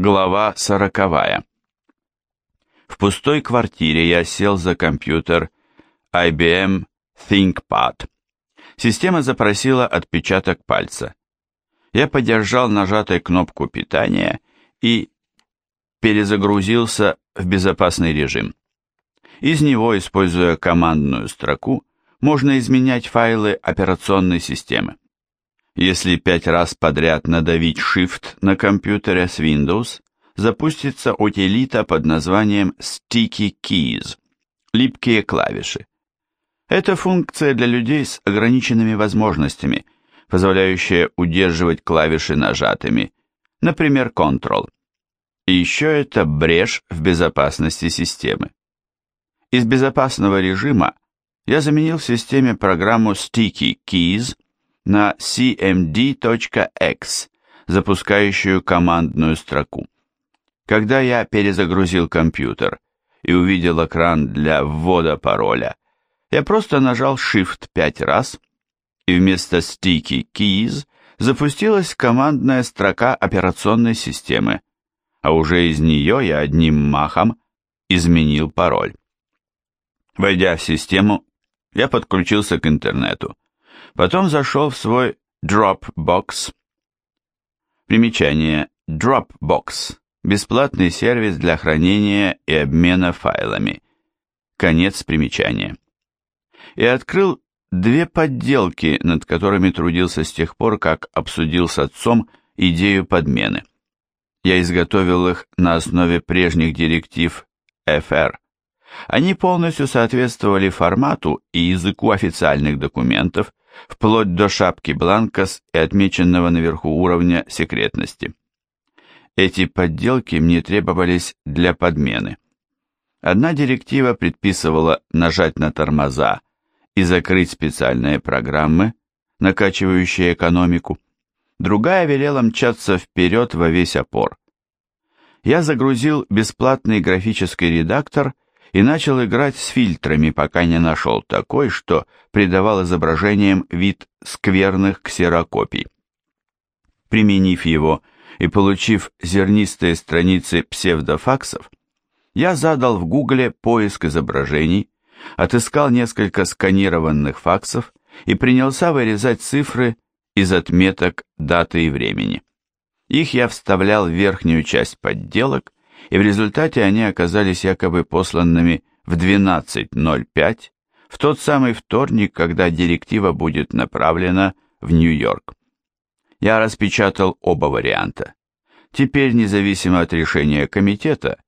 Глава сороковая. В пустой квартире я сел за компьютер IBM ThinkPad. Система запросила отпечаток пальца. Я подержал нажатой кнопку питания и перезагрузился в безопасный режим. Из него, используя командную строку, можно изменять файлы операционной системы. Если пять раз подряд надавить Shift на компьютере с Windows, запустится утилита под названием Sticky Keys – липкие клавиши. Это функция для людей с ограниченными возможностями, позволяющая удерживать клавиши нажатыми, например, Ctrl. И еще это брешь в безопасности системы. Из безопасного режима я заменил в системе программу Sticky Keys – на cmd.x, запускающую командную строку. Когда я перезагрузил компьютер и увидел экран для ввода пароля, я просто нажал Shift 5 раз, и вместо Sticky Keys запустилась командная строка операционной системы, а уже из нее я одним махом изменил пароль. Войдя в систему, я подключился к интернету Потом зашел в свой Dropbox. Примечание. Dropbox. Бесплатный сервис для хранения и обмена файлами. Конец примечания. И открыл две подделки, над которыми трудился с тех пор, как обсудил с отцом идею подмены. Я изготовил их на основе прежних директив FR. Они полностью соответствовали формату и языку официальных документов, вплоть до шапки Бланкас и отмеченного наверху уровня секретности. Эти подделки мне требовались для подмены. Одна директива предписывала нажать на тормоза и закрыть специальные программы, накачивающие экономику. Другая велела мчаться вперед во весь опор. Я загрузил бесплатный графический редактор и начал играть с фильтрами, пока не нашел такой, что придавал изображениям вид скверных ксерокопий. Применив его и получив зернистые страницы псевдофаксов, я задал в гугле поиск изображений, отыскал несколько сканированных факсов и принялся вырезать цифры из отметок даты и времени. Их я вставлял в верхнюю часть подделок, и в результате они оказались якобы посланными в 12.05 в тот самый вторник, когда директива будет направлена в Нью-Йорк. Я распечатал оба варианта. Теперь, независимо от решения комитета,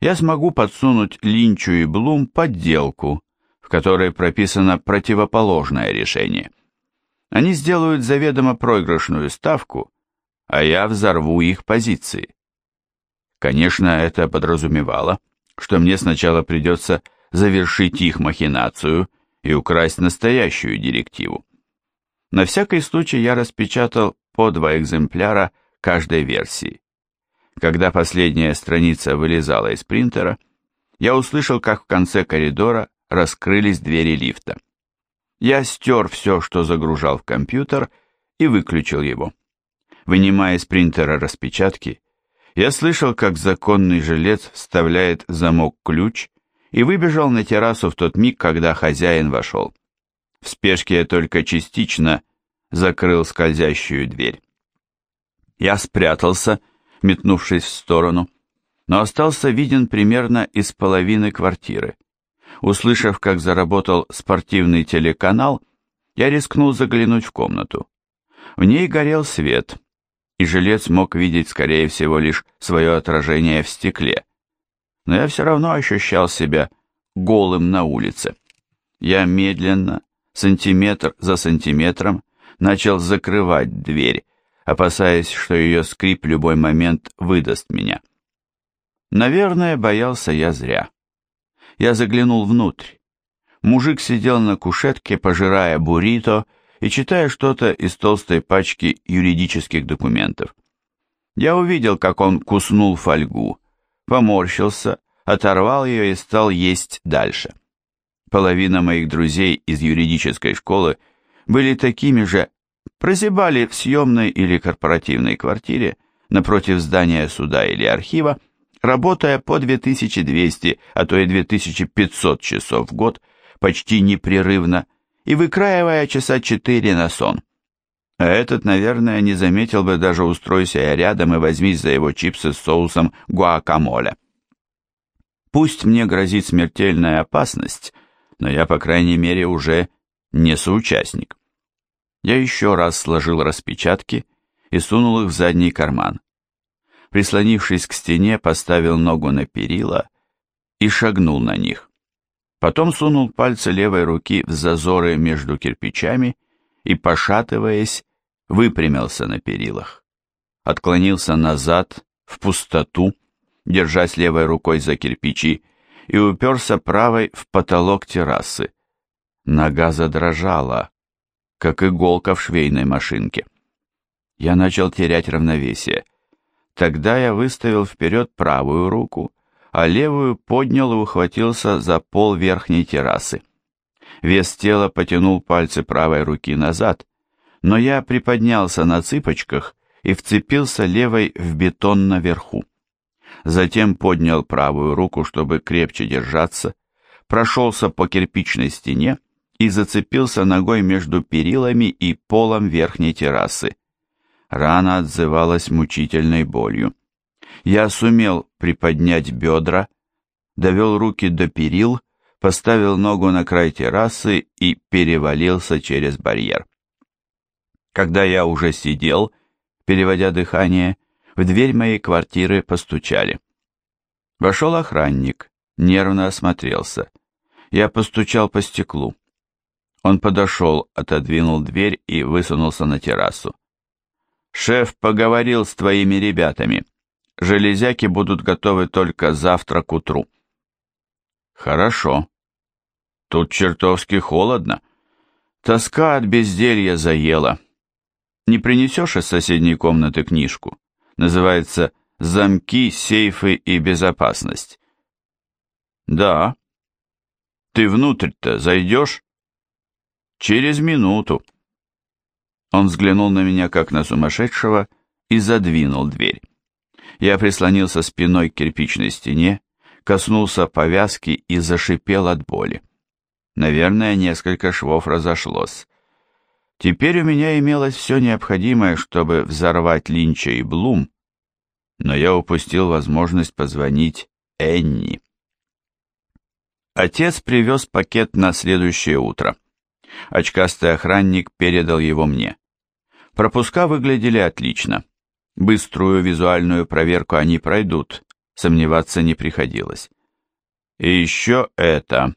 я смогу подсунуть Линчу и Блум подделку, в которой прописано противоположное решение. Они сделают заведомо проигрышную ставку, а я взорву их позиции. Конечно, это подразумевало, что мне сначала придется завершить их махинацию и украсть настоящую директиву. На всякий случай я распечатал по два экземпляра каждой версии. Когда последняя страница вылезала из принтера, я услышал, как в конце коридора раскрылись двери лифта. Я стер все, что загружал в компьютер, и выключил его. Вынимая из принтера распечатки, я слышал, как законный жилец вставляет в замок ключ и выбежал на террасу в тот миг, когда хозяин вошел. В спешке я только частично закрыл скользящую дверь. Я спрятался, метнувшись в сторону, но остался виден примерно из половины квартиры. Услышав, как заработал спортивный телеканал, я рискнул заглянуть в комнату. В ней горел свет, и жилец мог видеть, скорее всего, лишь свое отражение в стекле. Но я все равно ощущал себя голым на улице. Я медленно, сантиметр за сантиметром, начал закрывать дверь, опасаясь, что ее скрип любой момент выдаст меня. Наверное, боялся я зря. Я заглянул внутрь. Мужик сидел на кушетке, пожирая буррито и читая что-то из толстой пачки юридических документов. Я увидел, как он куснул фольгу, поморщился, оторвал ее и стал есть дальше. Половина моих друзей из юридической школы были такими же, прозябали в съемной или корпоративной квартире, напротив здания суда или архива, работая по 2200, а то и 2500 часов в год, почти непрерывно, и выкраивая часа 4 на сон. А этот, наверное, не заметил бы даже устройся я рядом и возьмись за его чипсы с соусом гуакамоле. Пусть мне грозит смертельная опасность, но я, по крайней мере, уже не соучастник. Я еще раз сложил распечатки и сунул их в задний карман. Прислонившись к стене, поставил ногу на перила и шагнул на них. Потом сунул пальцы левой руки в зазоры между кирпичами и, пошатываясь, выпрямился на перилах. Отклонился назад, в пустоту, держась левой рукой за кирпичи, и уперся правой в потолок террасы. Нога задрожала, как иголка в швейной машинке. Я начал терять равновесие. Тогда я выставил вперед правую руку, а левую поднял и ухватился за пол верхней террасы. Вес тела потянул пальцы правой руки назад, но я приподнялся на цыпочках и вцепился левой в бетон наверху. Затем поднял правую руку, чтобы крепче держаться, прошелся по кирпичной стене и зацепился ногой между перилами и полом верхней террасы. Рана отзывалась мучительной болью. Я сумел приподнять бедра, довел руки до перил, поставил ногу на край террасы и перевалился через барьер. Когда я уже сидел, переводя дыхание, в дверь моей квартиры постучали. Вошел охранник, нервно осмотрелся. Я постучал по стеклу. Он подошел, отодвинул дверь и высунулся на террасу. «Шеф поговорил с твоими ребятами. Железяки будут готовы только завтра к утру». «Хорошо. Тут чертовски холодно. Тоска от безделья заела. Не принесешь из соседней комнаты книжку? Называется «Замки, сейфы и безопасность». Да. Ты внутрь-то зайдешь? Через минуту. Он взглянул на меня, как на сумасшедшего, и задвинул дверь. Я прислонился спиной к кирпичной стене, коснулся повязки и зашипел от боли. Наверное, несколько швов разошлось. Теперь у меня имелось все необходимое, чтобы взорвать Линча и Блум, но я упустил возможность позвонить Энни. Отец привез пакет на следующее утро. Очкастый охранник передал его мне. Пропуска выглядели отлично. Быструю визуальную проверку они пройдут, сомневаться не приходилось. И еще это.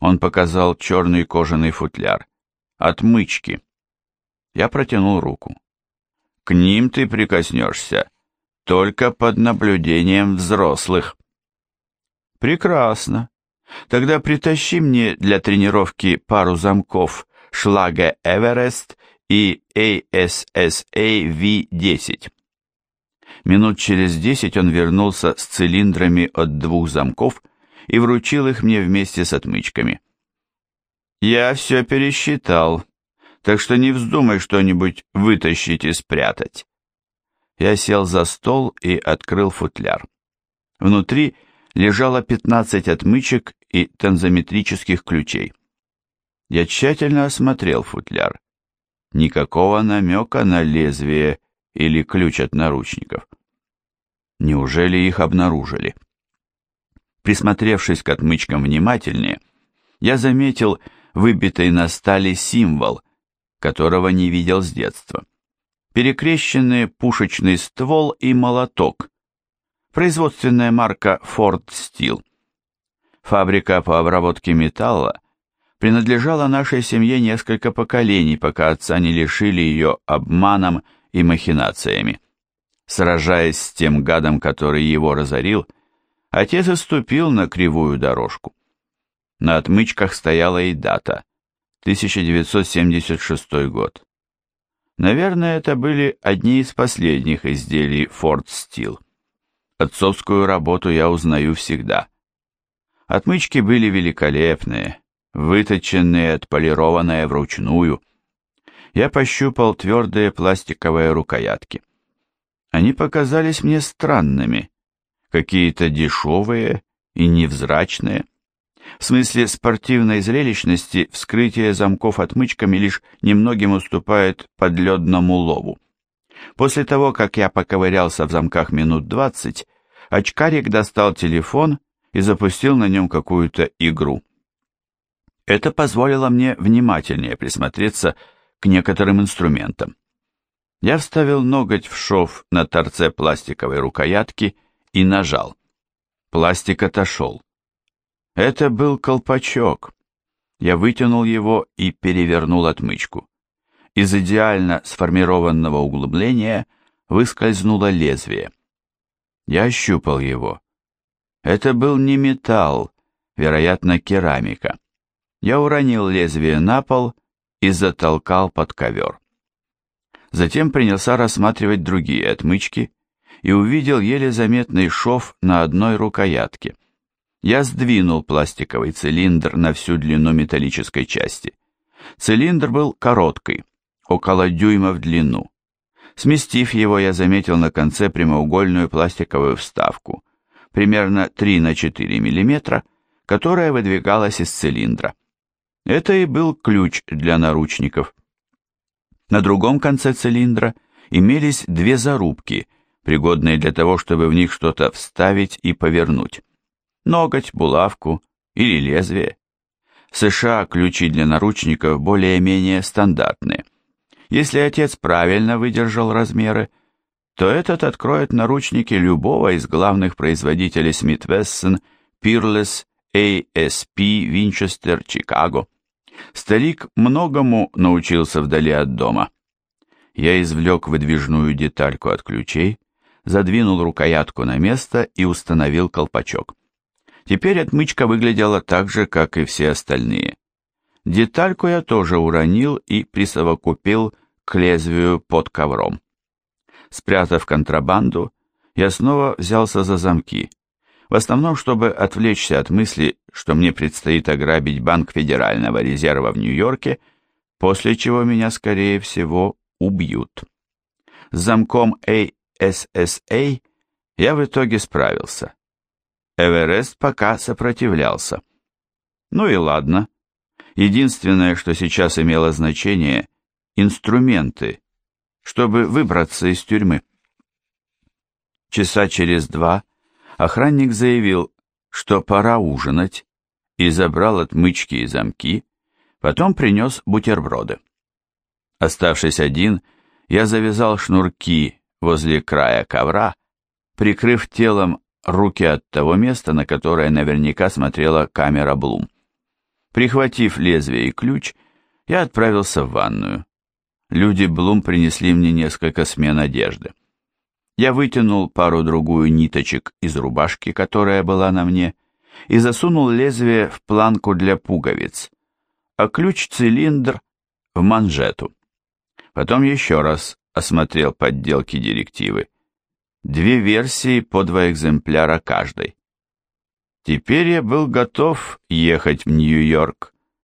Он показал черный кожаный футляр отмычки. Я протянул руку. К ним ты прикоснешься только под наблюдением взрослых. Прекрасно. Тогда притащи мне для тренировки пару замков шлага Эверест и ASSA V10. Минут через десять он вернулся с цилиндрами от двух замков и вручил их мне вместе с отмычками. Я все пересчитал, так что не вздумай что-нибудь вытащить и спрятать. Я сел за стол и открыл футляр. Внутри лежало 15 отмычек и тензометрических ключей. Я тщательно осмотрел футляр. Никакого намека на лезвие или ключ от наручников. Неужели их обнаружили? Присмотревшись к отмычкам внимательнее, я заметил выбитый на стали символ, которого не видел с детства. Перекрещенный пушечный ствол и молоток. Производственная марка Ford Steel. Фабрика по обработке металла принадлежала нашей семье несколько поколений, пока отца не лишили ее обманом и махинациями. Сражаясь с тем гадом, который его разорил, отец оступил на кривую дорожку. На отмычках стояла и дата – 1976 год. Наверное, это были одни из последних изделий Ford Steel. Отцовскую работу я узнаю всегда. Отмычки были великолепные, выточенные, отполированные вручную. Я пощупал твердые пластиковые рукоятки. Они показались мне странными, какие-то дешевые и невзрачные. В смысле спортивной зрелищности вскрытие замков отмычками лишь немногим уступает подледному лову. После того, как я поковырялся в замках минут двадцать, очкарик достал телефон и запустил на нем какую-то игру. Это позволило мне внимательнее присмотреться к некоторым инструментам. Я вставил ноготь в шов на торце пластиковой рукоятки и нажал. Пластик отошел. Это был колпачок. Я вытянул его и перевернул отмычку. Из идеально сформированного углубления выскользнуло лезвие. Я ощупал его. Это был не металл, вероятно, керамика. Я уронил лезвие на пол и затолкал под ковер. Затем принялся рассматривать другие отмычки и увидел еле заметный шов на одной рукоятке. Я сдвинул пластиковый цилиндр на всю длину металлической части. Цилиндр был короткий, около дюйма в длину. Сместив его, я заметил на конце прямоугольную пластиковую вставку, примерно 3 на 4 мм, которая выдвигалась из цилиндра. Это и был ключ для наручников. На другом конце цилиндра имелись две зарубки, пригодные для того, чтобы в них что-то вставить и повернуть. Ноготь, булавку или лезвие. В США ключи для наручников более-менее стандартные – если отец правильно выдержал размеры, то этот откроет наручники любого из главных производителей Смит Вессон, Peerless, ASP, Winchester, Чикаго. Старик многому научился вдали от дома. Я извлек выдвижную детальку от ключей, задвинул рукоятку на место и установил колпачок. Теперь отмычка выглядела так же, как и все остальные. Детальку я тоже уронил и присовокупил к лезвию под ковром. Спрятав контрабанду, я снова взялся за замки, в основном, чтобы отвлечься от мысли, что мне предстоит ограбить Банк Федерального резерва в Нью-Йорке, после чего меня, скорее всего, убьют. С замком ASSA я в итоге справился. Эверест пока сопротивлялся. Ну и ладно. Единственное, что сейчас имело значение – инструменты, чтобы выбраться из тюрьмы. Часа через два охранник заявил, что пора ужинать, и забрал отмычки и замки, потом принес бутерброды. Оставшись один, я завязал шнурки возле края ковра, прикрыв телом руки от того места, на которое наверняка смотрела камера Блум. Прихватив лезвие и ключ, я отправился в ванную. Люди Блум принесли мне несколько смен одежды. Я вытянул пару-другую ниточек из рубашки, которая была на мне, и засунул лезвие в планку для пуговиц, а ключ-цилиндр в манжету. Потом еще раз осмотрел подделки директивы. Две версии по два экземпляра каждой. Теперь я был готов ехать в Нью-Йорк